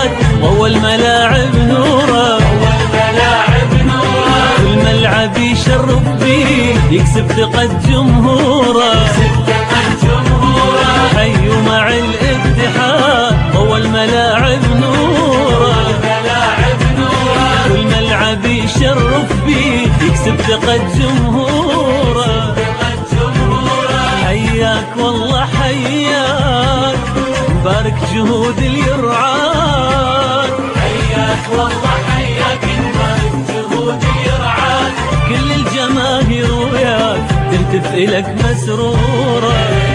نورك وهو الملاعب نوره الملعب يشرب بيه يكسب ثقة جمهوره الاتحاد نوره يشرف يكسب ثقة جمهوره حياك والله حياك مبارك جهود اللي يرعاك. والله حياك الملك جهود يرعاك كل الجماهير وياك تهتف إلك مسرورة.